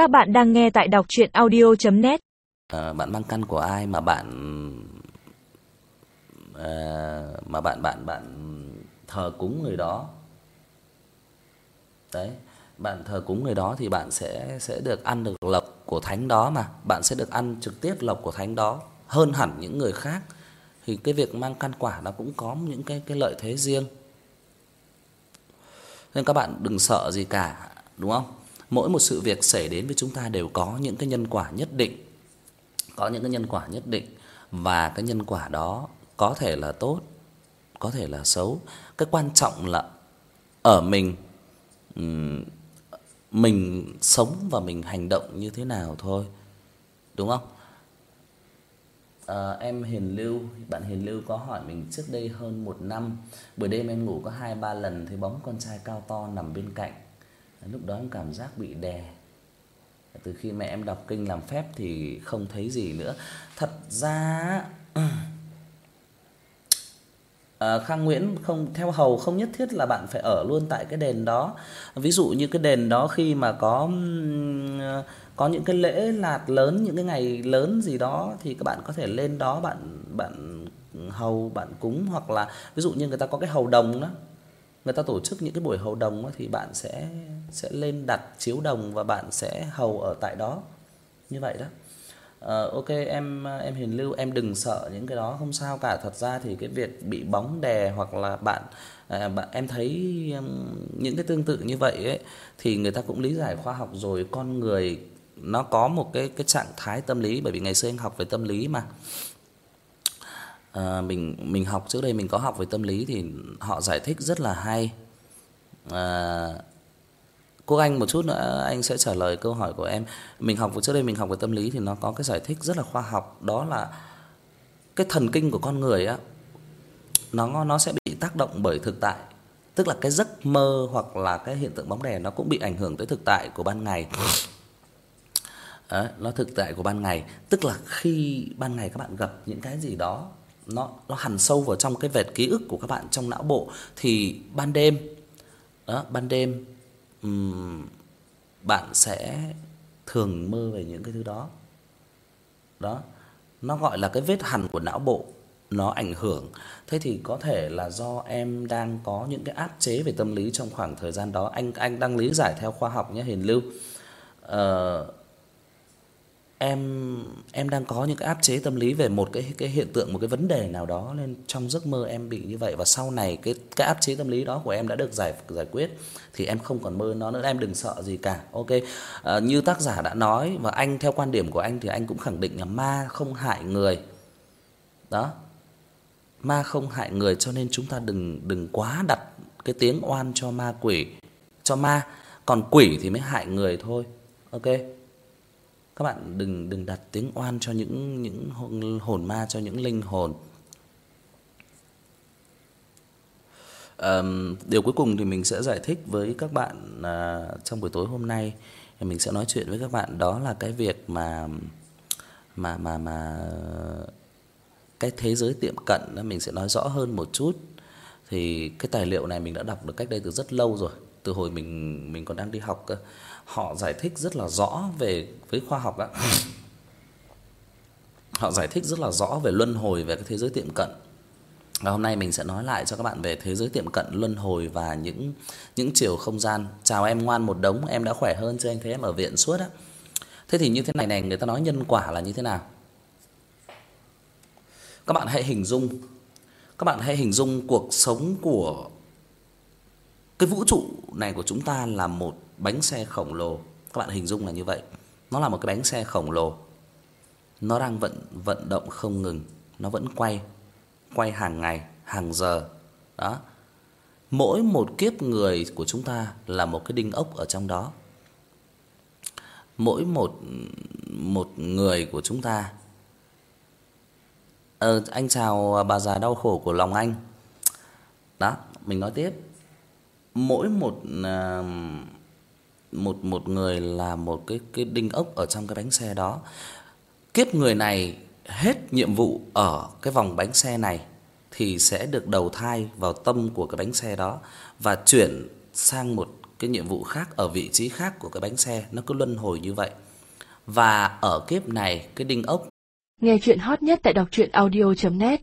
Các bạn đang nghe tại đọc chuyện audio.net ờ, bạn mang căn của ai mà bạn À, mà bạn bạn bạn thờ cúng người đó. Đấy, bạn thờ cúng người đó thì bạn sẽ sẽ được ăn được lộc của thánh đó mà, bạn sẽ được ăn trực tiếp lộc của thánh đó hơn hẳn những người khác. Thì cái việc mang căn quả nó cũng có những cái cái lợi thế riêng. Nên các bạn đừng sợ gì cả, đúng không? Mỗi một sự việc xảy đến với chúng ta đều có những cái nhân quả nhất định. Có những cái nhân quả nhất định và cái nhân quả đó có thể là tốt, có thể là xấu. Cái quan trọng là ở mình mình sống và mình hành động như thế nào thôi. Đúng không? à, em Hiền Lưu, bạn Hiền Lưu có hỏi mình trước đây hơn một năm, buổi đêm em ngủ có hai ba lần thấy bóng con trai cao to nằm bên cạnh. Lúc đó em cảm giác bị đè. Từ khi mẹ em đọc kinh làm phép thì không thấy gì nữa. Thật ra À, Khang Nguyễn không theo hầu không nhất thiết là bạn phải ở luôn tại cái đền đó. Ví dụ như cái đền đó khi mà có có những cái lễ lạt lớn, những cái ngày lớn gì đó thì các bạn có thể lên đó bạn bạn hầu, bạn cúng hoặc là ví dụ như người ta có cái hầu đồng đó. Người ta tổ chức những cái buổi hầu đồng đó, thì bạn sẽ sẽ lên đặt chiếu đồng và bạn sẽ hầu ở tại đó. Như vậy đó. Ờ ok em em Hiền Lưu em đừng sợ những cái đó không sao cả. Thật ra thì cái việc bị bóng đè hoặc là bạn à, bạn em thấy um, những cái tương tự như vậy ấy thì người ta cũng lý giải khoa học rồi, con người nó có một cái cái trạng thái tâm lý bởi vì ngày xưa anh học về tâm lý mà. À, mình mình học trước đây mình có học về tâm lý thì họ giải thích rất là hay. À, Cô Anh một chút nữa anh sẽ trả lời câu hỏi của em. Mình học trước đây mình học về tâm lý thì nó có cái giải thích rất là khoa học, đó là cái thần kinh của con người á nó nó sẽ bị tác động bởi thực tại. Tức là cái giấc mơ hoặc là cái hiện tượng bóng đè nó cũng bị ảnh hưởng tới thực tại của ban ngày. Đấy, nó thực tại của ban ngày, tức là khi ban ngày các bạn gặp những cái gì đó nó nó hằn sâu vào trong cái vệt ký ức của các bạn trong não bộ thì ban đêm đó, ban đêm um, bạn sẽ thường mơ về những cái thứ đó. Đó, nó gọi là cái vết hằn của não bộ nó ảnh hưởng. Thế thì có thể là do em đang có những cái áp chế về tâm lý trong khoảng thời gian đó. Anh anh đang lý giải theo khoa học nhé Hiền Lưu. Ờ em em đang có những cái áp chế tâm lý về một cái cái hiện tượng một cái vấn đề nào đó nên trong giấc mơ em bị như vậy và sau này cái cái áp chế tâm lý đó của em đã được giải giải quyết thì em không còn mơ nó nữa em đừng sợ gì cả. Ok. À, như tác giả đã nói và anh theo quan điểm của anh thì anh cũng khẳng định là ma không hại người. Đó. Ma không hại người cho nên chúng ta đừng đừng quá đặt cái tiếng oan cho ma quỷ, cho ma, còn quỷ thì mới hại người thôi. Ok các bạn đừng đừng đặt tiếng oan cho những những hồn, hồn ma cho những linh hồn. Ờm điều cuối cùng thì mình sẽ giải thích với các bạn uh, trong buổi tối hôm nay thì mình sẽ nói chuyện với các bạn đó là cái việc mà mà mà mà cái thế giới tiệm cận đó mình sẽ nói rõ hơn một chút. Thì cái tài liệu này mình đã đọc được cách đây từ rất lâu rồi, từ hồi mình mình còn đang đi học cơ họ giải thích rất là rõ về với khoa học ạ. Họ giải thích rất là rõ về luân hồi về cái thế giới tiệm cận. Và hôm nay mình sẽ nói lại cho các bạn về thế giới tiệm cận luân hồi và những những chiều không gian. Chào em ngoan một đống, em đã khỏe hơn chưa anh thấy em ở viện suốt á. Thế thì như thế này này, người ta nói nhân quả là như thế nào? Các bạn hãy hình dung các bạn hãy hình dung cuộc sống của cái vũ trụ này của chúng ta là một bánh xe khổng lồ. Các bạn hình dung là như vậy. Nó là một cái bánh xe khổng lồ. Nó đang vận vận động không ngừng, nó vẫn quay, quay hàng ngày, hàng giờ. Đó. Mỗi một kiếp người của chúng ta là một cái đinh ốc ở trong đó. Mỗi một một người của chúng ta Ờ anh chào bà già đau khổ của lòng anh. Đó, mình nói tiếp. Mỗi một à, một một người là một cái cái đinh ốc ở trong cái bánh xe đó. Kiếp người này hết nhiệm vụ ở cái vòng bánh xe này thì sẽ được đầu thai vào tâm của cái bánh xe đó và chuyển sang một cái nhiệm vụ khác ở vị trí khác của cái bánh xe nó cứ luân hồi như vậy. Và ở kiếp này cái đinh ốc Nghe chuyện hot nhất tại đọc truyện audio net